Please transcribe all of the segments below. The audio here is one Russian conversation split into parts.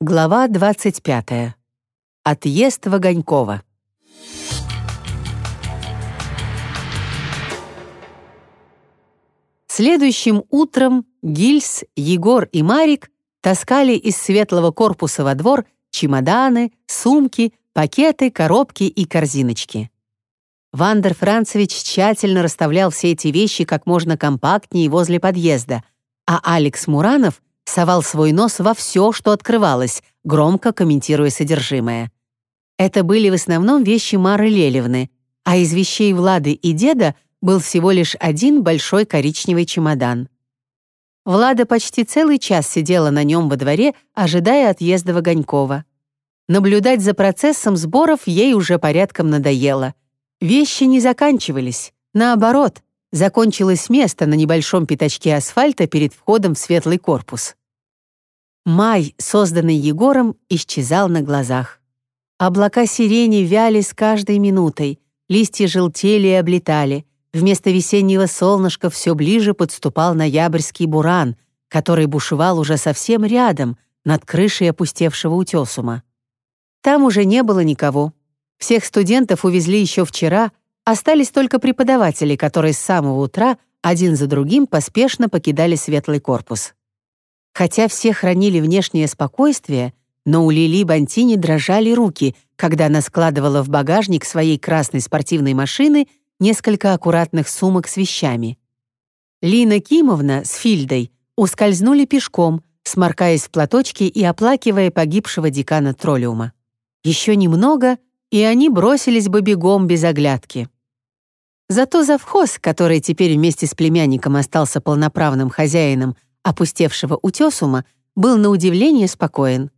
Глава 25. Отъезд Ваганькова. Следующим утром Гильс, Егор и Марик таскали из светлого корпуса во двор чемоданы, сумки, пакеты, коробки и корзиночки. Вандер Францевич тщательно расставлял все эти вещи как можно компактнее возле подъезда, а Алекс Муранов — совал свой нос во все, что открывалось, громко комментируя содержимое. Это были в основном вещи Мары Лелевны, а из вещей Влады и деда был всего лишь один большой коричневый чемодан. Влада почти целый час сидела на нем во дворе, ожидая отъезда Ваганькова. Наблюдать за процессом сборов ей уже порядком надоело. Вещи не заканчивались. Наоборот, закончилось место на небольшом пятачке асфальта перед входом в светлый корпус. Май, созданный Егором, исчезал на глазах. Облака сирени вяли с каждой минутой, листья желтели и облетали. Вместо весеннего солнышка все ближе подступал ноябрьский буран, который бушевал уже совсем рядом, над крышей опустевшего утесума. Там уже не было никого. Всех студентов увезли еще вчера, остались только преподаватели, которые с самого утра один за другим поспешно покидали светлый корпус. Хотя все хранили внешнее спокойствие, но у Лили Бантини дрожали руки, когда она складывала в багажник своей красной спортивной машины несколько аккуратных сумок с вещами. Лина Кимовна с Фильдой ускользнули пешком, сморкаясь в платочки и оплакивая погибшего декана Троллиума. Еще немного, и они бросились бы бегом без оглядки. Зато завхоз, который теперь вместе с племянником остался полноправным хозяином опустевшего утесума, был на удивление спокоен.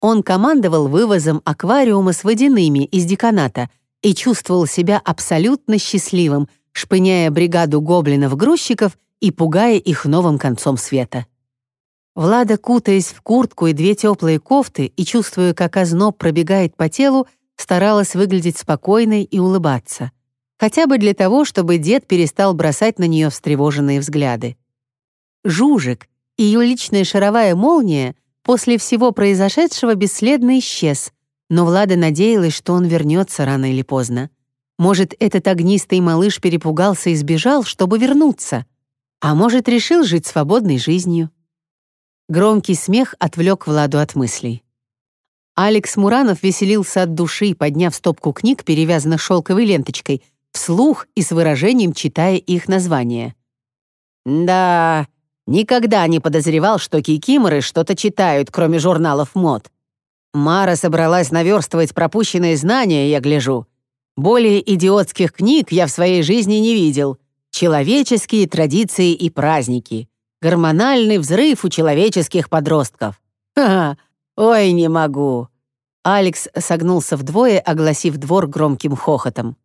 Он командовал вывозом аквариума с водяными из деканата и чувствовал себя абсолютно счастливым, шпыняя бригаду гоблинов-грузчиков и пугая их новым концом света. Влада, кутаясь в куртку и две теплые кофты и чувствуя, как озноб пробегает по телу, старалась выглядеть спокойной и улыбаться. Хотя бы для того, чтобы дед перестал бросать на нее встревоженные взгляды. Жужик, ее личная шаровая молния после всего произошедшего бесследно исчез, но Влада надеялась, что он вернется рано или поздно. Может, этот огнистый малыш перепугался и сбежал, чтобы вернуться, а может, решил жить свободной жизнью. Громкий смех отвлек Владу от мыслей. Алекс Муранов веселился от души, подняв стопку книг, перевязанных шелковой ленточкой, вслух и с выражением читая их название. «Да, Никогда не подозревал, что кикиморы что-то читают, кроме журналов мод. Мара собралась наверстывать пропущенные знания, я гляжу. Более идиотских книг я в своей жизни не видел. Человеческие традиции и праздники. Гормональный взрыв у человеческих подростков. Ха-ха, ой, не могу. Алекс согнулся вдвое, огласив двор громким хохотом.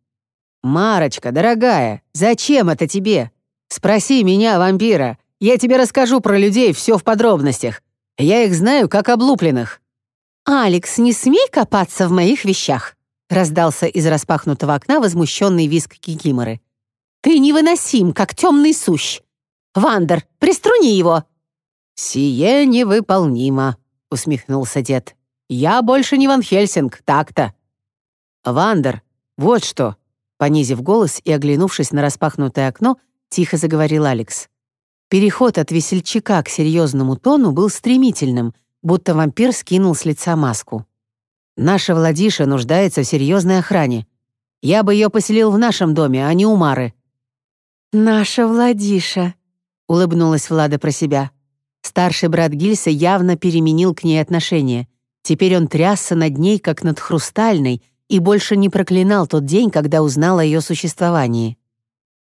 «Марочка, дорогая, зачем это тебе? Спроси меня, вампира, я тебе расскажу про людей все в подробностях. Я их знаю как облупленных». «Алекс, не смей копаться в моих вещах», раздался из распахнутого окна возмущенный визг Кикиморы. «Ты невыносим, как темный сущ. Вандер, приструни его!» «Сие невыполнимо», — усмехнулся дед. «Я больше не Ван Хельсинг, так-то». «Вандер, вот что», — понизив голос и оглянувшись на распахнутое окно, тихо заговорил Алекс. Переход от весельчака к серьезному тону был стремительным, будто вампир скинул с лица маску. «Наша Владиша нуждается в серьезной охране. Я бы ее поселил в нашем доме, а не у Мары». «Наша Владиша», — улыбнулась Влада про себя. Старший брат Гильса явно переменил к ней отношение. Теперь он трясся над ней, как над хрустальной, и больше не проклинал тот день, когда узнал о ее существовании.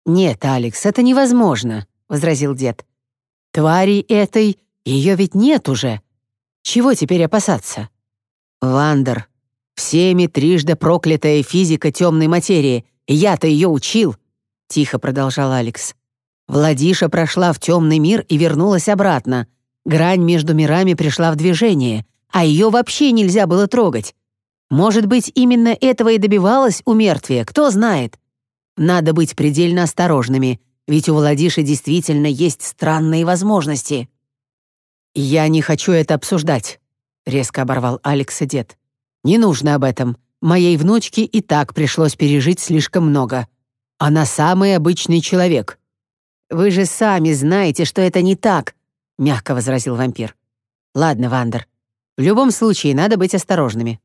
«Нет, Алекс, это невозможно», возразил дед. «Твари этой, ее ведь нет уже. Чего теперь опасаться?» «Вандер, всеми трижды проклятая физика темной материи, я-то ее учил», — тихо продолжал Алекс. «Владиша прошла в темный мир и вернулась обратно. Грань между мирами пришла в движение, а ее вообще нельзя было трогать. Может быть, именно этого и добивалась у мертвия, кто знает. Надо быть предельно осторожными — ведь у Владиши действительно есть странные возможности. Я не хочу это обсуждать. — резко оборвал Алекса дед. «Не нужно об этом. Моей внучке и так пришлось пережить слишком много. Она самый обычный человек». «Вы же сами знаете, что это не так», — мягко возразил вампир. «Ладно, Вандер, в любом случае надо быть осторожными».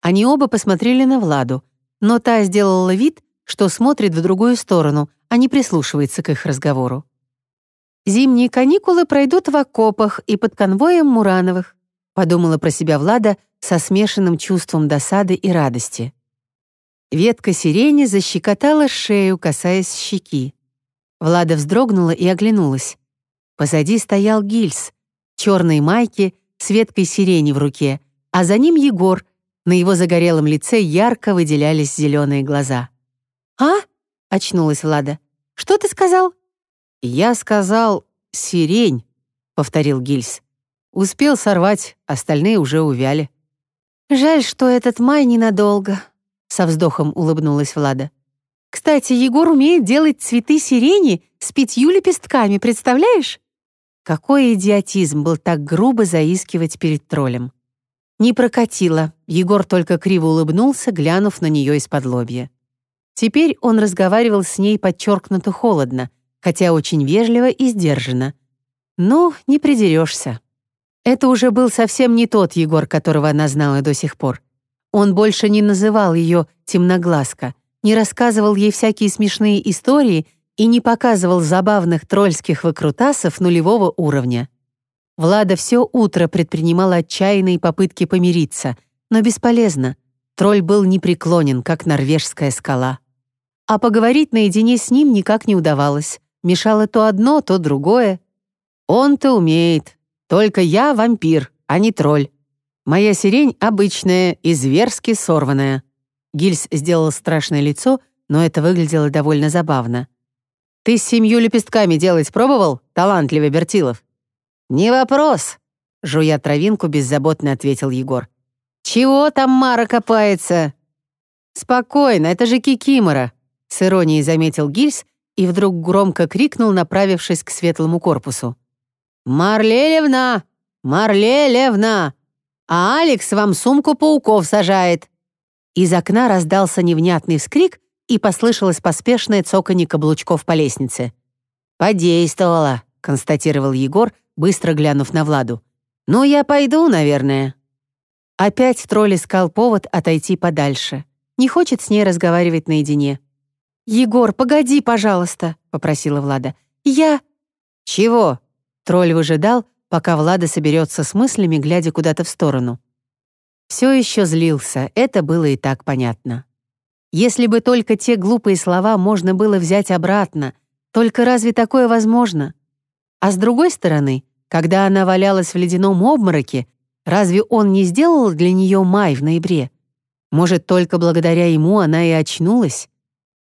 Они оба посмотрели на Владу, но та сделала вид, что смотрит в другую сторону, а не прислушивается к их разговору. «Зимние каникулы пройдут в окопах и под конвоем Мурановых», подумала про себя Влада со смешанным чувством досады и радости. Ветка сирени защекотала шею, касаясь щеки. Влада вздрогнула и оглянулась. Позади стоял Гильс, черной майке с веткой сирени в руке, а за ним Егор, на его загорелом лице ярко выделялись зеленые глаза. «А?» — очнулась Влада. «Что ты сказал?» «Я сказал «сирень», — повторил Гильс. Успел сорвать, остальные уже увяли. «Жаль, что этот май ненадолго», — со вздохом улыбнулась Влада. «Кстати, Егор умеет делать цветы сирени с пятью лепестками, представляешь?» Какой идиотизм был так грубо заискивать перед троллем. Не прокатило, Егор только криво улыбнулся, глянув на нее из-под лобья. Теперь он разговаривал с ней подчеркнуто холодно, хотя очень вежливо и сдержанно. Ну, не придерешься. Это уже был совсем не тот Егор, которого она знала до сих пор. Он больше не называл ее «темноглазка», не рассказывал ей всякие смешные истории и не показывал забавных тролльских выкрутасов нулевого уровня. Влада все утро предпринимала отчаянные попытки помириться, но бесполезно. Тролль был непреклонен, как норвежская скала. А поговорить наедине с ним никак не удавалось. Мешало то одно, то другое. Он-то умеет. Только я вампир, а не тролль. Моя сирень обычная и зверски сорванная. Гильс сделал страшное лицо, но это выглядело довольно забавно. «Ты с семью лепестками делать пробовал, талантливый Бертилов?» «Не вопрос», — жуя травинку, беззаботно ответил Егор. «Чего там Мара копается?» «Спокойно, это же Кикимора», с иронией заметил Гильс и вдруг громко крикнул, направившись к светлому корпусу. «Марлелевна! Марлелевна! А Алекс вам сумку пауков сажает!» Из окна раздался невнятный вскрик и послышалось поспешное цоканье каблучков по лестнице. «Подействовало», — констатировал Егор, быстро глянув на Владу. «Ну, я пойду, наверное». Опять тролль искал повод отойти подальше. Не хочет с ней разговаривать наедине. «Егор, погоди, пожалуйста», — попросила Влада. «Я...» «Чего?» Тролль выжидал, пока Влада соберется с мыслями, глядя куда-то в сторону. Все еще злился, это было и так понятно. Если бы только те глупые слова можно было взять обратно, только разве такое возможно? А с другой стороны, когда она валялась в ледяном обмороке, разве он не сделал для нее май в ноябре? Может, только благодаря ему она и очнулась?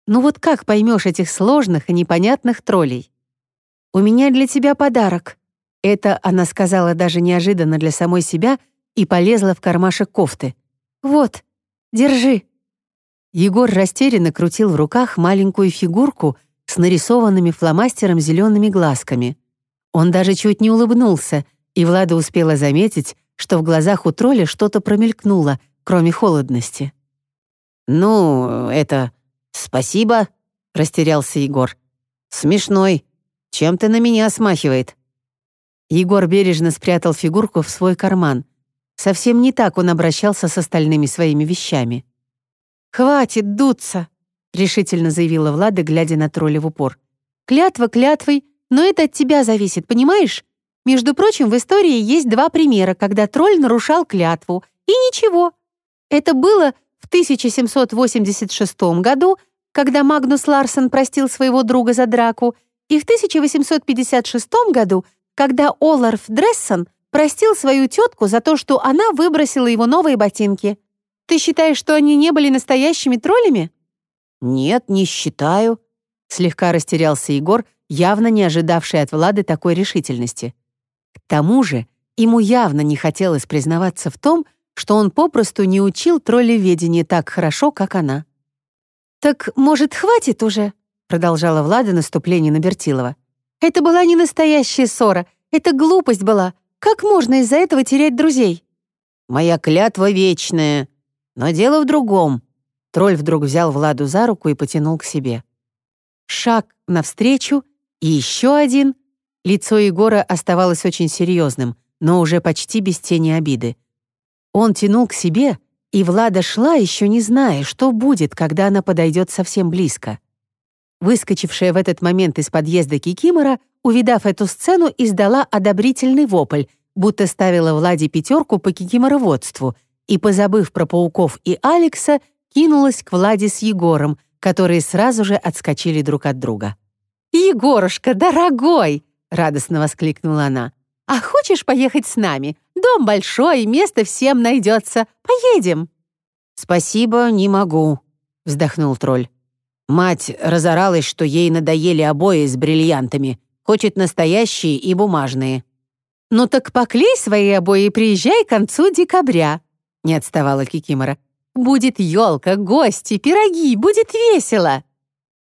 Ну вот как поймешь этих сложных и непонятных троллей? «У меня для тебя подарок». Это она сказала даже неожиданно для самой себя и полезла в кармашек кофты. «Вот, держи». Егор растерянно крутил в руках маленькую фигурку с нарисованными фломастером зелеными глазками. Он даже чуть не улыбнулся, и Влада успела заметить, что в глазах у тролля что-то промелькнуло, кроме холодности. «Ну, это «Спасибо», — растерялся Егор. «Смешной. Чем-то на меня смахивает». Егор бережно спрятал фигурку в свой карман. Совсем не так он обращался с остальными своими вещами. «Хватит дуться», — решительно заявила Влада, глядя на тролля в упор. «Клятва клятвой, но это от тебя зависит, понимаешь? Между прочим, в истории есть два примера, когда тролль нарушал клятву. И ничего. Это было в 1786 году, когда Магнус Ларсен простил своего друга за драку, и в 1856 году, когда Оларф Дрессон простил свою тетку за то, что она выбросила его новые ботинки. Ты считаешь, что они не были настоящими троллями? Нет, не считаю. Слегка растерялся Егор, явно не ожидавший от Влады такой решительности. К тому же ему явно не хотелось признаваться в том, что он попросту не учил троллеведение так хорошо, как она. «Так, может, хватит уже?» — продолжала Влада наступление на Бертилова. «Это была не настоящая ссора, это глупость была. Как можно из-за этого терять друзей? моя клятва вечная. Но дело в другом». Тролль вдруг взял Владу за руку и потянул к себе. Шаг навстречу и еще один. Лицо Егора оставалось очень серьезным, но уже почти без тени обиды. Он тянул к себе, и Влада шла, еще не зная, что будет, когда она подойдет совсем близко. Выскочившая в этот момент из подъезда Кикимора, увидав эту сцену, издала одобрительный вопль, будто ставила Владе пятерку по кикимороводству, и, позабыв про пауков и Алекса, кинулась к Владе с Егором, которые сразу же отскочили друг от друга. «Егорушка, дорогой!» — радостно воскликнула она. «А хочешь поехать с нами? Дом большой, место всем найдется. Поедем!» «Спасибо, не могу», — вздохнул тролль. Мать разоралась, что ей надоели обои с бриллиантами, хочет настоящие и бумажные. «Ну так поклей свои обои и приезжай к концу декабря», — не отставала Кикимора. «Будет елка, гости, пироги, будет весело».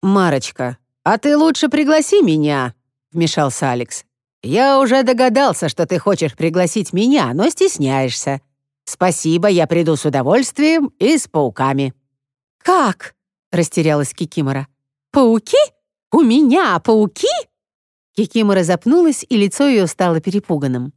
«Марочка, а ты лучше пригласи меня», — вмешался Алекс. «Я уже догадался, что ты хочешь пригласить меня, но стесняешься. Спасибо, я приду с удовольствием и с пауками». «Как?» растерялась Кикимора. «Пауки? У меня пауки?» Кикимора запнулась, и лицо ее стало перепуганным.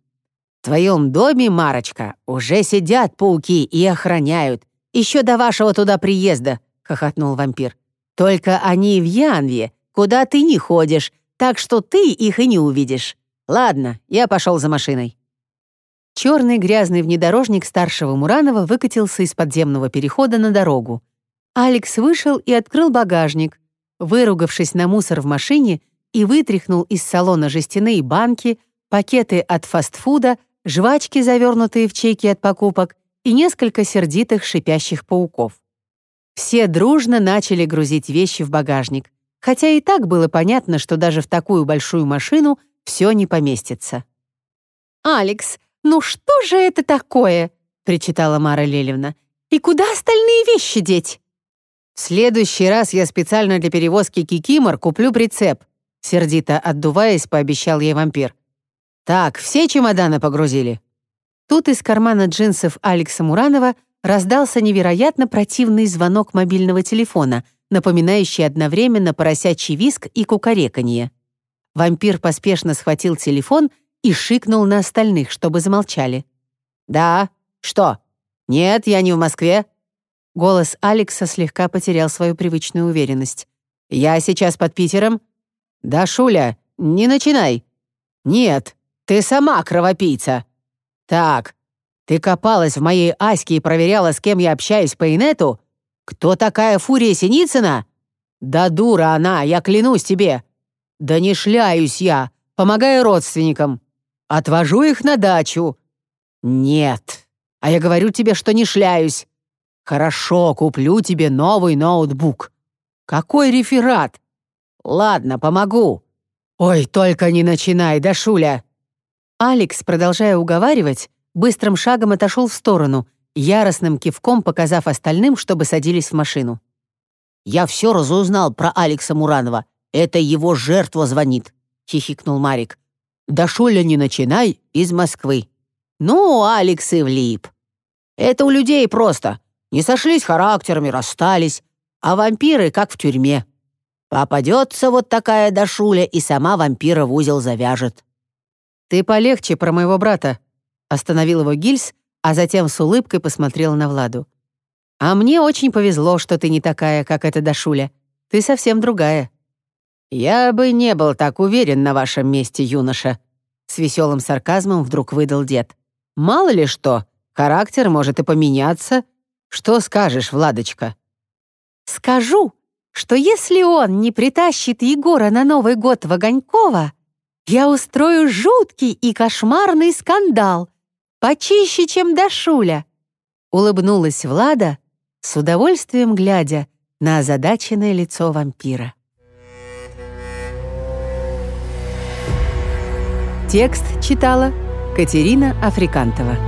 «В твоем доме, Марочка, уже сидят пауки и охраняют. Еще до вашего туда приезда», — хохотнул вампир. «Только они в Янве, куда ты не ходишь, так что ты их и не увидишь. Ладно, я пошел за машиной». Черный грязный внедорожник старшего Муранова выкатился из подземного перехода на дорогу. Алекс вышел и открыл багажник, выругавшись на мусор в машине и вытряхнул из салона жестяные банки, пакеты от фастфуда, жвачки, завернутые в чеки от покупок, и несколько сердитых шипящих пауков. Все дружно начали грузить вещи в багажник, хотя и так было понятно, что даже в такую большую машину все не поместится. «Алекс, ну что же это такое?» — причитала Мара Лелевна. «И куда остальные вещи деть?» «В следующий раз я специально для перевозки кикимор куплю прицеп», сердито отдуваясь, пообещал ей вампир. «Так, все чемоданы погрузили?» Тут из кармана джинсов Алекса Муранова раздался невероятно противный звонок мобильного телефона, напоминающий одновременно поросячий виск и кукареканье. Вампир поспешно схватил телефон и шикнул на остальных, чтобы замолчали. «Да? Что? Нет, я не в Москве. Голос Алекса слегка потерял свою привычную уверенность. «Я сейчас под Питером?» «Да, Шуля, не начинай!» «Нет, ты сама кровопийца!» «Так, ты копалась в моей Аське и проверяла, с кем я общаюсь по инету? Кто такая Фурия Синицына?» «Да дура она, я клянусь тебе!» «Да не шляюсь я, помогаю родственникам. Отвожу их на дачу». «Нет, а я говорю тебе, что не шляюсь. «Хорошо, куплю тебе новый ноутбук». «Какой реферат?» «Ладно, помогу». «Ой, только не начинай, Дашуля!» Алекс, продолжая уговаривать, быстрым шагом отошел в сторону, яростным кивком показав остальным, чтобы садились в машину. «Я все разузнал про Алекса Муранова. Это его жертва звонит», — хихикнул Марик. «Дашуля, не начинай, из Москвы». «Ну, Алекс и влип. Это у людей просто. Не сошлись характерами, расстались, а вампиры как в тюрьме. Попадется вот такая дошуля, и сама вампира в узел завяжет. «Ты полегче про моего брата», — остановил его Гильз, а затем с улыбкой посмотрел на Владу. «А мне очень повезло, что ты не такая, как эта Дашуля. Ты совсем другая». «Я бы не был так уверен на вашем месте, юноша», — с веселым сарказмом вдруг выдал дед. «Мало ли что, характер может и поменяться, что скажешь, Владочка?» «Скажу, что если он не притащит Егора на Новый год в Огонькова, я устрою жуткий и кошмарный скандал, почище, чем Дашуля», — улыбнулась Влада, с удовольствием глядя на озадаченное лицо вампира. Текст читала Катерина Африкантова.